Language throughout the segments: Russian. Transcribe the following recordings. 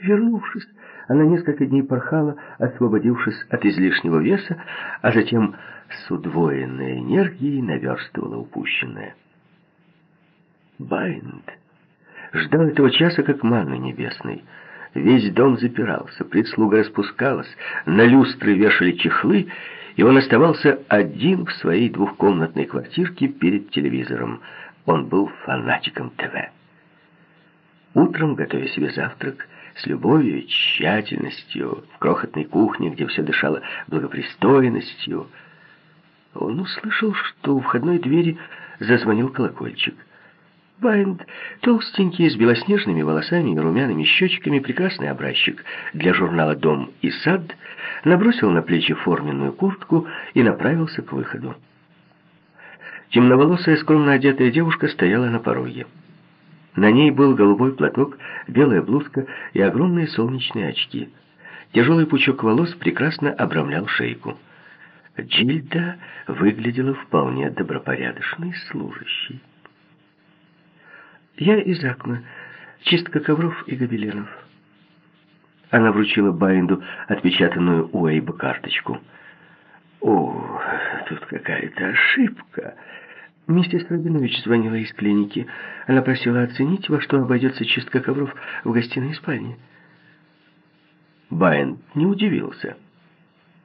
Вернувшись, она несколько дней порхала, освободившись от излишнего веса, а затем с удвоенной энергией наверстывала упущенное. Байнд ждал этого часа как манны небесной. Весь дом запирался, прислуга распускалась, на люстры вешали чехлы, и он оставался один в своей двухкомнатной квартирке перед телевизором. Он был фанатиком ТВ. Утром, готовя себе завтрак, с любовью и тщательностью, в крохотной кухне, где все дышало благопристойностью, он услышал, что у входной двери зазвонил колокольчик. Байнд, толстенький, с белоснежными волосами и румяными щечками, прекрасный образчик для журнала «Дом и сад», набросил на плечи форменную куртку и направился к выходу. Темноволосая, скромно одетая девушка стояла на пороге. На ней был голубой платок, белая блузка и огромные солнечные очки. Тяжелый пучок волос прекрасно обрамлял шейку. Джильда выглядела вполне добропорядочной служащей. «Я из Акма. Чистка ковров и гобеленов». Она вручила Байнду отпечатанную у Эйба карточку. «О, тут какая-то ошибка!» Миссис Рабинович звонила из клиники. Она просила оценить, во что обойдется чистка ковров в гостиной спальне. Байнд не удивился.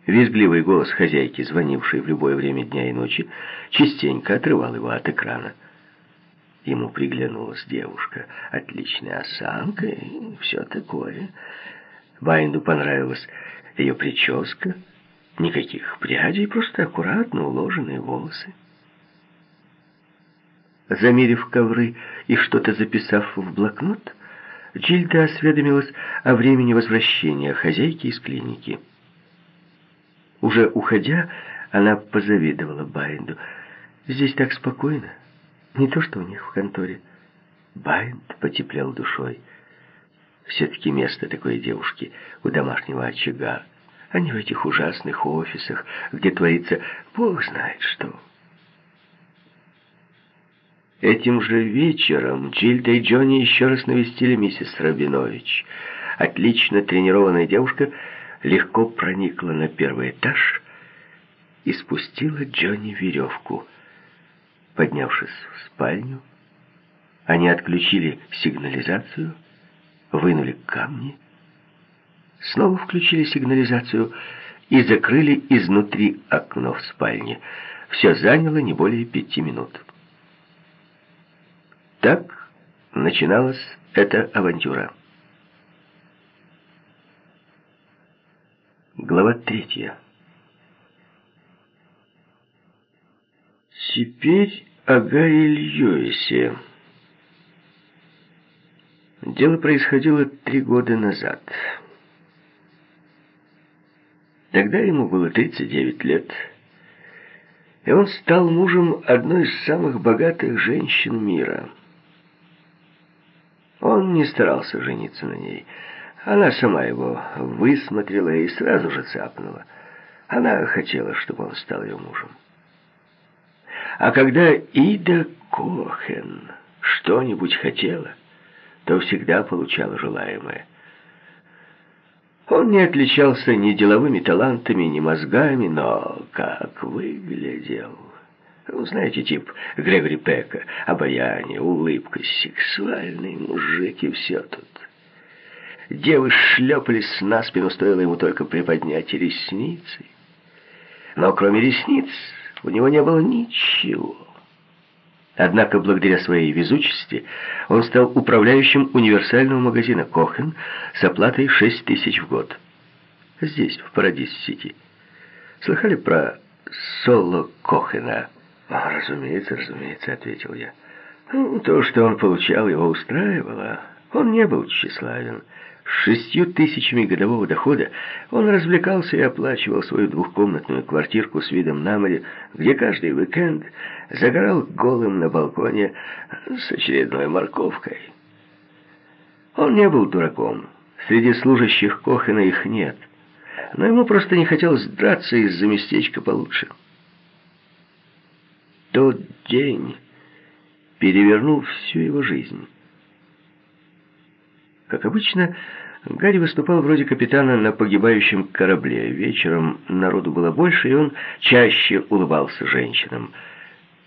Визгливый голос хозяйки, звонившей в любое время дня и ночи, частенько отрывал его от экрана. Ему приглянулась девушка, отличная осанка и все такое. Байнду понравилась ее прическа, никаких прядей, просто аккуратно уложенные волосы. Замерив ковры и что-то записав в блокнот, Джильда осведомилась о времени возвращения хозяйки из клиники. Уже уходя, она позавидовала Байнду. «Здесь так спокойно. Не то, что у них в конторе». Байнд потеплел душой. Все-таки место такой девушки у домашнего очага, а не в этих ужасных офисах, где творится бог знает что. Этим же вечером Джильда и Джонни еще раз навестили миссис Рабинович. Отлично тренированная девушка легко проникла на первый этаж и спустила Джонни веревку. Поднявшись в спальню, они отключили сигнализацию, вынули камни, снова включили сигнализацию и закрыли изнутри окно в спальне. Все заняло не более пяти минут. Так начиналась эта авантюра. Глава третья. Теперь о Гарри Льюисе. Дело происходило три года назад. Тогда ему было 39 лет, и он стал мужем одной из самых богатых женщин мира – он не старался жениться на ней. Она сама его высмотрела и сразу же цапнула. Она хотела, чтобы он стал ее мужем. А когда Ида Кохен что-нибудь хотела, то всегда получала желаемое. Он не отличался ни деловыми талантами, ни мозгами, но как выглядел... Вы знаете, тип Грегори Пека. Обаяние, улыбка, сексуальный мужик и все тут. Девы шлепались на спину, стоило ему только приподнять ресницы. Но кроме ресниц у него не было ничего. Однако, благодаря своей везучести, он стал управляющим универсального магазина «Кохен» с оплатой 6 тысяч в год. Здесь, в Парадис-Сити. Слыхали про Соло Кохена? А, «Разумеется, разумеется», — ответил я. Ну, то, что он получал, его устраивало. Он не был тщеславен. С шестью тысячами годового дохода он развлекался и оплачивал свою двухкомнатную квартирку с видом на море, где каждый уикенд загорал голым на балконе с очередной морковкой. Он не был дураком. Среди служащих Кохена их нет. Но ему просто не хотелось драться из-за местечка получше тот день перевернул всю его жизнь. Как обычно, Гарри выступал вроде капитана на погибающем корабле. Вечером народу было больше, и он чаще улыбался женщинам –